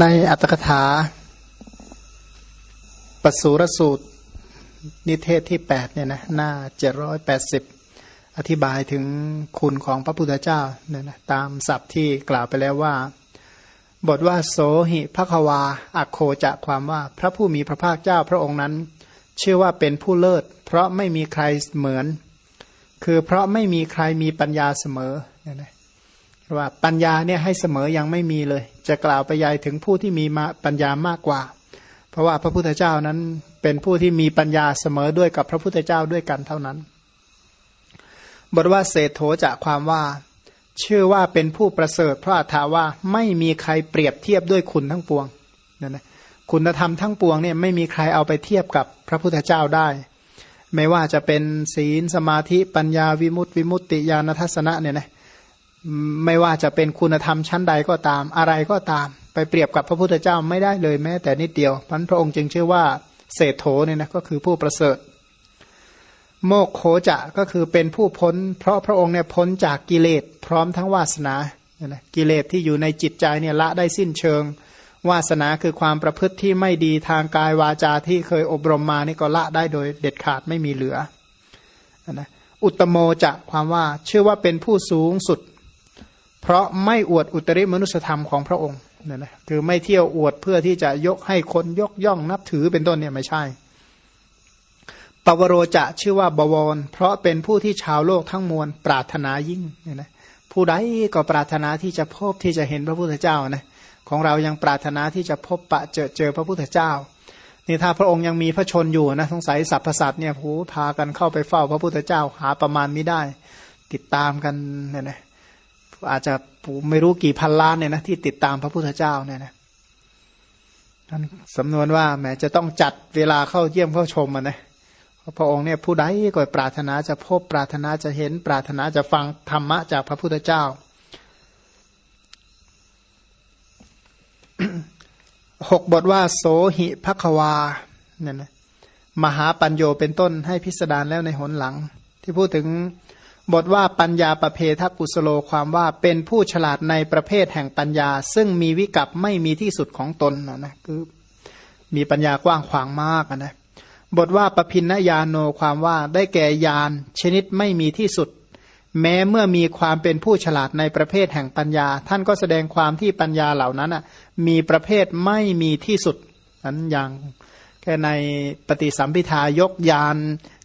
ในอัตถกถาปสูรสูตร นิเทศที่แปดเนี่ยนะหน้าเจ็ดร้อยแปดสิบอธิบายถึงคุณของพระพุทธเจ้าเนี่ยนะตามศัพท์ที่กล่าวไปแล้วว่า บทว่าโสหิภควา อัโคจะความว่าพระผู้มีพระภาคเจ้าพระองค์นั้น ชื่อว่าเป็นผู้เลิศ เพราะไม่มีใครเหมือน คือเพราะไม่มีใครมีปัญญาเสมอเนี่ยนะ ว่าปัญญาเนี่ยให้เสมอยังไม่มีเลย จะกล่าวไปยายถึงผู้ที่มีมาปัญญามากกว่า เพราะว่าพระพุทธเจ้านั้นเป็นผู้ที่มีปัญญาเสมอด้วยกับพระพุทธเจ้าด้วยกันเท่านั้น บทว่าเศธโธจะความว่า ชื่อว่าเป็นผู้ประเสริฐ เพราะอาถาว่าไม่มีใครเปรียบเทียบด้วยคุณทั้งปวงนั่นนะคุณธรรมทั้งปวงเนี่ยไม่มีใครเอาไปเทียบกับพระพุทธเจ้าได้ ไม่ว่าจะเป็นศีลสมาธิปัญญาวิมุตติวิมุตติญาณทัศนะเนี่ยนะ ไม่ว่าจะเป็นคุณธรรมชั้นใดก็ตามอะไรก็ตาม ไปเปรียบกับพระพุทธเจ้าไม่ได้เลยแม้แต่นิดเดียวพันพระองค์จึงชื่อว่าเศรษโธเนี่ยนะก็คือผู้ประเสริฐ โมกโคจะก็คือเป็นผู้พ้น เพราะพระองค์เนี่ยพ้นจากกิเลสพร้อมทั้งวาสนานะกิเลสที่อยู่ในจิตใจเนี่ยละได้สิ้นเชิง วาสนาคือความประพฤติที่ไม่ดีทางกายวาจาที่เคยอบรมมานี่ก็ละได้โดยเด็ดขาดไม่มีเหลือนะอุตโมจะความว่าเชื่อว่าเป็นผู้สูงสุด เพราะไม่อวดอุตริมนุสธรรมของพระองค์เนี่ยนะคือไม่เที่ยวอวดเพื่อที่จะยกให้คนยกย่องนับถือเป็นต้นเนี่ยไม่ใช่ ปวโรจะชื่อว่าบวร เพราะเป็นผู้ที่ชาวโลกทั้งมวลปรารถนายิ่งเนี่ยนะผู้ใดก็ปรารถนาที่จะพบที่จะเห็นพระพุทธเจ้านะของเรายังปรารถนาที่จะพบปะเจอเจอพระพุทธเจ้านี่ถ้าพระองค์ยังมีพระชนอยู่นะสงสัยสรรพสัตเนี่ยผู้พากันเข้าไปเฝ้าพระพุทธเจ้าหาประมาณไม่ได้ ติดตามกันเนี่ยนะ อาจจะไม่รู้กี่พันล้านเนี่ยนะที่ติดตามพระพุทธเจ้าเนี่ยนะท่านสำนวนว่าแหมจะต้องจัดเวลาเข้าเยี่ยมเข้าชมมันนะพระองค์เนี่ยผู้ใดก็ปรารถนาจะพบปรารถนาจะเห็นปรารถนาจะฟังธรรมะจากพระพุทธเจ้า หกบทว่า โสหิภควาเนี่ยนะมหาปัญโยเป็นต้นให้พิสดารแล้วในหนหลัง ที่พูดถึง บทว่าปัญญาประเพทกุสโลความว่าเป็นผู้ฉลาดในประเภทแห่งปัญญา ซึ่งมีวิกัปไม่มีที่สุดของตนนะนะคือมีปัญญากว้างขวางมากนะบทว่าปพินญาโนความว่าได้แก่ยานชนิดไม่มีที่สุด แม้เมื่อมีความเป็นผู้ฉลาดในประเภทแห่งปัญญา ท่านก็แสดงความที่ปัญญาเหล่านั้นอะมีประเภทไม่มีที่สุดนั้นอย่างแค่ในปฏิสัมพิทายกยาน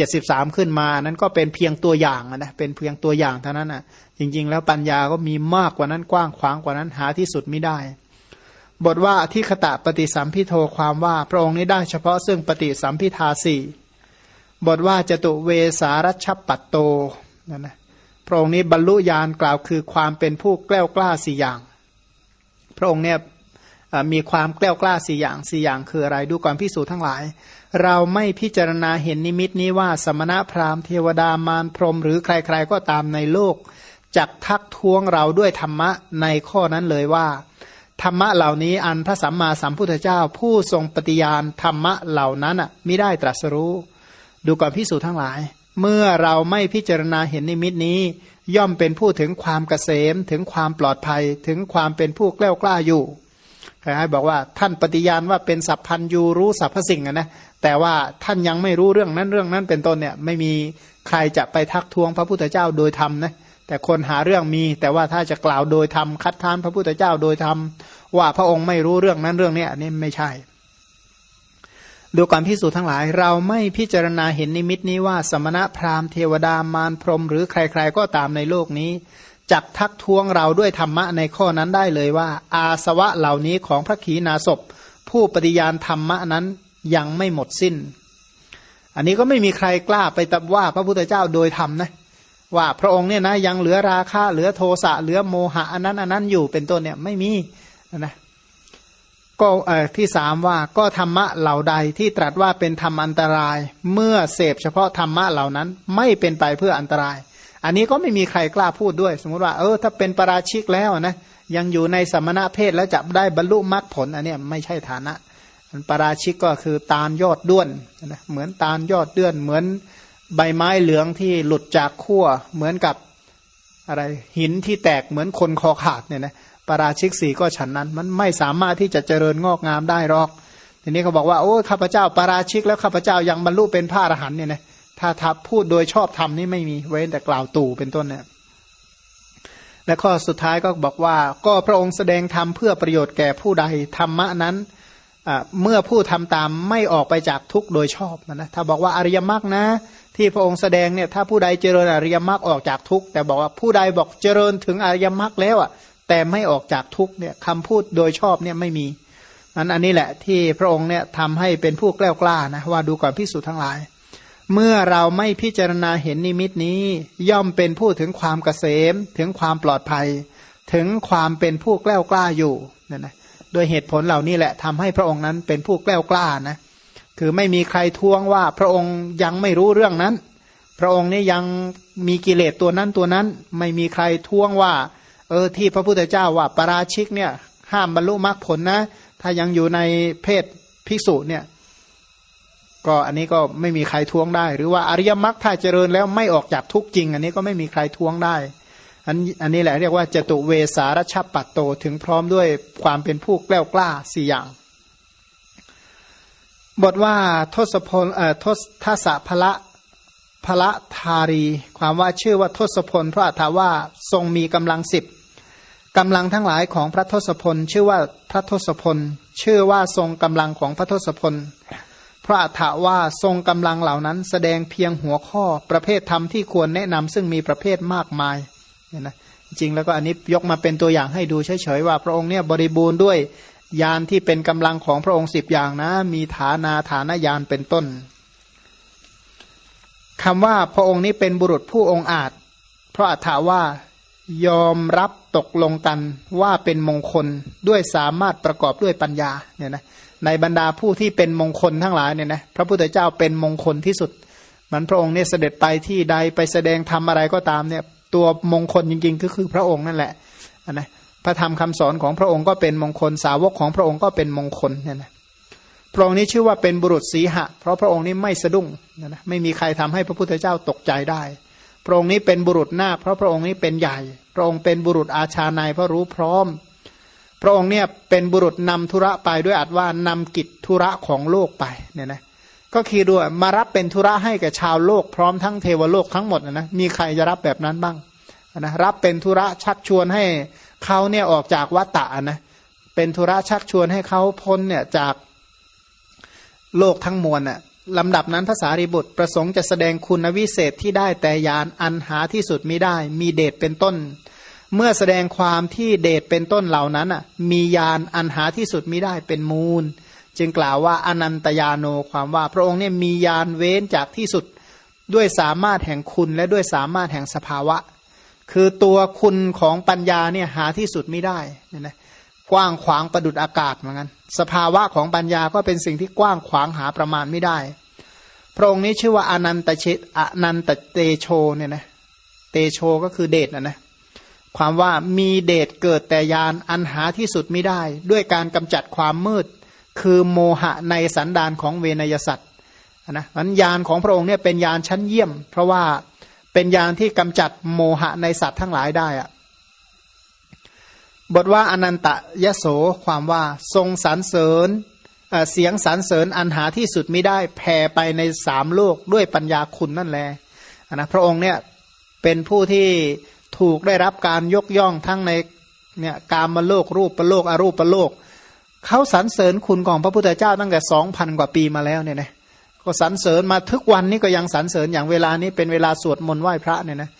จ็ดสิบสามขึ้นมา นั้นก็เป็นเพียงตัวอย่างนะเป็นเพียงตัวอย่างเท่านั้นอะ จริง ๆ แล้วปัญญาก็มีมากกว่านั้นกว้างขวางกว่านั้นหาที่สุดไม่ได้ บทว่าที่ขตะปฏิสัมพิโทความว่าพระองค์นี้ได้เฉพาะซึ่งปฏิสัมพิทาสี่บทว่าจตุเวสารัชปัตโตนั่นนะพระองค์นี้บรรลุญาณกล่าวคือความเป็นผู้แกล้วกล้าสี่อย่าง พระองค์เนี่ยมีความแกล้วกล้าสี่อย่างสี่อย่างคืออะไรดูก่อนพิสูจนทั้งหลาย เราไม่พิจารณาเห็นนิมิตนี้ว่าสมณะพราหมณ์เทวดามารพรมหรือใครๆก็ตามในโลกจักทักท้วงเราด้วยธรรมะในข้อนั้นเลยว่า ธรรมะเหล่านี้อันพระสัมมาสัมพุทธเจ้า ผู้ทรงปฏิญาณธรรมะเหล่านั้นอะไม่ได้ตรัสรู้ ดูก่อนพิสูจน์ทั้งหลาย เมื่อเราไม่พิจารณาเห็นนิมิตนี้ ย่อมเป็นผู้ถึงความเกษมถึงความปลอดภัยถึงความเป็นผู้แกล้ากล้าอยู่ ใครให้บอกว่าท่านปฏิญาณว่าเป็นสัพพันยูรู้สรรพสิ่งนะแต่ว่าท่านยังไม่รู้เรื่องนั้นเรื่องนั้นเป็นต้นเนี่ยไม่มีใครจะไปทักท้วงพระพุทธเจ้าโดยธรรมนะแต่คนหาเรื่องมี แต่ว่าถ้าจะกล่าวโดยธรรมคัดค้านพระพุทธเจ้าโดยธรรมว่าพระองค์ไม่รู้เรื่องนั้นเรื่องนี้อันนี้ไม่ใช่ดูก่อนพิสูจน์ทั้งหลาย เราไม่พิจารณาเห็นนิมิตนี้ว่าสมณะพราหมณ์เทวดามารพรมหรือใคร ๆ ก็ตามในโลกนี้ จักทักท้วงเราด้วยธรรมะในข้อนั้นได้เลยว่า อาสวะเหล่านี้ของพระขีณาสพ ผู้ปฏิญาณธรรมะนั้นยังไม่หมดสิ้น อันนี้ก็ไม่มีใครกล้าไปตับว่าพระพุทธเจ้าโดยธรรมนะว่าพระองค์เนี่ยนะยังเหลือราคะเหลือโทสะเหลือโมหะอันนั้นอันนั้นอยู่เป็นต้นเนี่ยไม่มีนะก็เอ่อที่สามว่าก็ธรรมะเหล่าใดที่ตรัสว่าเป็นธรรมอันตราย เมื่อเสพเฉพาะธรรมะเหล่านั้นไม่เป็นไปเพื่ออันตราย อันนี้ก็ไม่มีใครกล้าพูดด้วย สมมติว่าเออถ้าเป็นปราชิกแล้วนะยังอยู่ในสมณะเพศแล้วจะได้บรรลุมรรคผลอันนี้ไม่ใช่ฐานะปราชิกก็คือตาลยอดด้วนนะเหมือนตาลยอดเดือน เหมือนใบไม้เหลืองที่หลุดจากขั้วเหมือนกับอะไรหินที่แตกเหมือนคนคอขาดเนี่ยนะปราชิกสี่ก็ฉันนั้น มันไม่สามารถที่จะเจริญงอกงามได้หรอก ทีนี้เขาบอกว่าโอ้ข้าพเจ้าปราชิกแล้วข้าพเจ้ายังบรรลุเป็นพระอรหันต์เนี่ยนะ ถ้าทับพูดโดยชอบธรรมนี่ไม่มีเว้นแต่กล่าวตู่เป็นต้นเนี่ยและข้อสุดท้ายก็บอกว่า ก็พระองค์แสดงธรรมเพื่อประโยชน์แก่ผู้ใดธรรมะนั้นเมื่อผู้ทำตามไม่ออกไปจากทุกโดยชอบนะถ้าบอกว่าอริยมรรคนะ ที่พระองค์แสดงเนี่ยถ้าผู้ใดเจริญอริยมรรคออกจากทุกแต่บอกว่าผู้ใดบอกเจริญถึงอริยมรรคแล้วอะแต่ไม่ออกจากทุกเนี่ยคำพูดโดยชอบเนี่ยไม่มีนั้นอันนี้แหละที่พระองค์เนี่ยทำให้เป็นผู้กล้ากล้านะว่าดูก่อนพิสูจน์ทั้งหลาย เมื่อเราไม่พิจารณาเห็นนิมิตนี้ ย่อมเป็นผู้ถึงความเกษม ถึงความปลอดภัย ถึงความเป็นผู้แกล้ากล้าอยู่นั่นนะโดยเหตุผลเหล่านี้แหละทำให้พระองค์นั้นเป็นผู้แกล้วกล้านะคือไม่มีใครท้วงว่าพระองค์ยังไม่รู้เรื่องนั้น พระองค์นี่ยังมีกิเลสตัวนั้นตัวนั้น ไม่มีใครท้วงว่า เออที่พระพุทธเจ้าว่าปราชิกเนี่ยห้ามบรรลุมรรคผลนะ ถ้ายังอยู่ในเพศภิกษุเนี่ย ก็อันนี้ก็ไม่มีใครท้วงได้ หรือว่าอริยมรรคถ้าเจริญแล้วไม่ออกจากทุกจริง อันนี้ก็ไม่มีใครท้วงได้ อันอันนี้แหละเรียกว่าจตุเวสารชปัตโตถึงพร้อมด้วยความเป็นผู้แกล้วกล้าสี่อย่าง บทว่าทศพลเอ่อทศทัศพละพละธารี ความว่าชื่อว่าทศพล เพราะถาว่าทรงมีกำลังสิบกำลังทั้งหลายของพระทศพล ชื่อว่าพระทศพล ชื่อว่าทรงกำลังของพระทศพล ระอัฏฐว่าทรงกำลังเหล่านั้น แสดงเพียงหัวข้อประเภทธรรมที่ควรแนะนำซึ่งมีประเภทมากมายเนี่ยนะจริงแล้วก็อันนี้ยกมาเป็นตัวอย่างให้ดูเฉยๆว่าพระองค์เนี่ยบริบูรณ์ด้วยยานที่เป็นกำลังของพระองค์สิบอย่างนะ มีฐานาฐานายานเป็นต้นคำว่าพระองค์นี้เป็นบุรุษผู้องอาจ เพราะอัถาว่ายอมรับตกลงกันว่าเป็นมงคลด้วยสามารถประกอบด้วยปัญญาเนี่ยนะ ในบรรดาผู้ที่เป็นมงคลทั้งหลายเนี่ยนะพระพุทธเจ้าเป็นมงคลที่สุด มันพระองค์เนี่ยเสด็จไปที่ใดไปแสดงทำอะไรก็ตามเนี่ย ตัวมงคลจริงๆก็คือพระองค์นั่นแหละนะพระธรรมคำสอนของพระองค์ก็เป็นมงคลสาวกของพระองค์ก็เป็นมงคลเนี่ยนะพระองค์นี้ชื่อว่าเป็นบุรุษสีหะ เพราะพระองค์นี้ไม่สะดุ้งนะไม่มีใครทำให้พระพุทธเจ้าตกใจได้ พระองค์นี้เป็นบุรุษหน้า เพราะพระองค์นี้เป็นใหญ่ พระองค์เป็นบุรุษอาชาในเพราะรู้พร้อม พระองค์เนี่ยเป็นบุรุษนำธุระไปด้วยอัดว่านำกิจธุระของโลกไปเนี่ยนะก็คือด้วยมารับเป็นธุระให้แกับชาวโลกพร้อมทั้งเทวโลกทั้งหมดนะมีใครจะรับแบบนั้นบ้างนะรับเป็นธุระชักชวนให้เขาเนี่ยออกจากวัตตะนะเป็นธุระชักชวนให้เขาพ้นเนี่ยจากโลกทั้งมวลน่ะลำดับนั้นภาษาริบุตรประสงค์จะแสดงคุณวิเศษที่ได้แต่ยานอันหาที่สุดมิได้ มีเดชเป็นต้น เมื่อแสดงความที่เดชเป็นต้นเหล่านั้นอะมียานอันหาที่สุดมิได้เป็นมูล จึงกล่าวว่าอนันตยาโนความว่าพระองค์เนี่ยมียานเว้นจากที่สุดด้วยสามารถแห่งคุณและด้วยสามารถแห่งสภาวะ คือตัวคุณของปัญญาเนี่ยหาที่สุดไม่ได้เนี่ยนะกว้างขวางประดุดอากาศเหมือนกันสภาวะของปัญญาก็เป็นสิ่งที่กว้างขวางหาประมาณไม่ได้ พระองค์นี้ชื่อว่าอนันตเชตอนันตเตโชเนี่ยนะเตโชก็คือเดชนะนะ ความว่ามีเดชเกิดแต่ยานอันหาที่สุดไม่ได้ ด้วยการกำจัดความมืด คือโมหะในสันดานของเวนยสัตว์นะมันยานของพระองค์เนี่ยเป็นยานชั้นเยี่ยม เพราะว่าเป็นยานที่กำจัดโมหะในสัตว์ทั้งหลายได้อะบทว่าอนันตยโสความว่าทรงสรรเสริญเสียงสรรเสริญอันหาที่สุดไม่ได้แผ่ไปในสามโลกด้วยปัญญาคุณนั่นแหละนะพระองค์เนี่ยเป็นผู้ที่ ถูกได้รับการยกย่องทั้งในเนี่ยกามโลกรูปประโลกอรูปประโลกเขาสรรเสริญคุณของพระพุทธเจ้าตั้งแต่สองพันกว่าปีมาแล้วเนี่ยนะก็สรรเสริญมาทุกวันนี้ก็ยังสรรเสริญอย่างเวลานี้เป็นเวลาสวดมนต์ไหว้พระเนี่ยนะ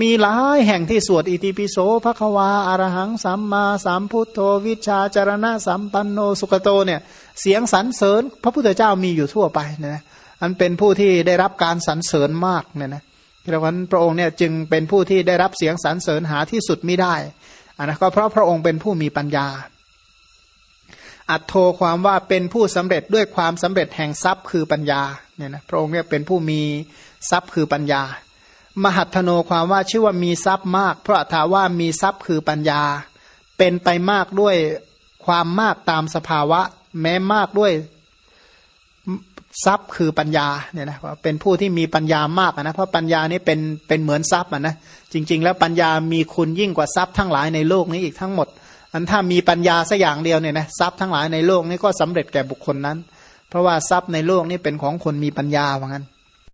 มีหลายแห่งที่สวดอิติปิโสภควาอารหังสัมมาสัมพุทโธวิชาจารณะสัมปันโนสุขโตเนี่ยเสียงสรรเสริญพระพุทธเจ้ามีอยู่ทั่วไปเนี่ยนะอันเป็นผู้ที่ได้รับการสรรเสริญมากเนี่ยนะ เพราะฉะนั้นพระองค์เนี่ยจึงเป็นผู้ที่ได้รับเสียงสรรเสริญหาที่สุดไม่ได้อันนะก็เพราะพระองค์เป็นผู้มีปัญญา อัตโทความว่าเป็นผู้สำเร็จด้วยความสำเร็จแห่งทรัพย์คือปัญญาเนี่ยนะพระองค์เนี่ยเป็นผู้มีทรัพย์คือปัญญา มหัตโนความว่าชื่อว่ามีทรัพย์มาก เพราะถาว่ามีทรัพย์คือปัญญา เป็นไปมากด้วยความมากตามสภาวะ แม้มากด้วย ทรัพย์คือปัญญาเนี่ยนะเป็นผู้ที่มีปัญญามากนะเพราะปัญญานี่เป็นเป็นเหมือนทรัพย์นะจริง ๆ แล้วปัญญามีคุณยิ่งกว่าทรัพย์ทั้งหลายในโลกนี้อีกทั้งหมด อันถ้ามีปัญญาสักอย่างเดียวเนี่ยนะทรัพย์ทั้งหลายในโลกนี้ก็สำเร็จแก่บุคคลนั้น เพราะว่าทรัพย์ในโลกนี้เป็นของคนมีปัญญาว่างั้น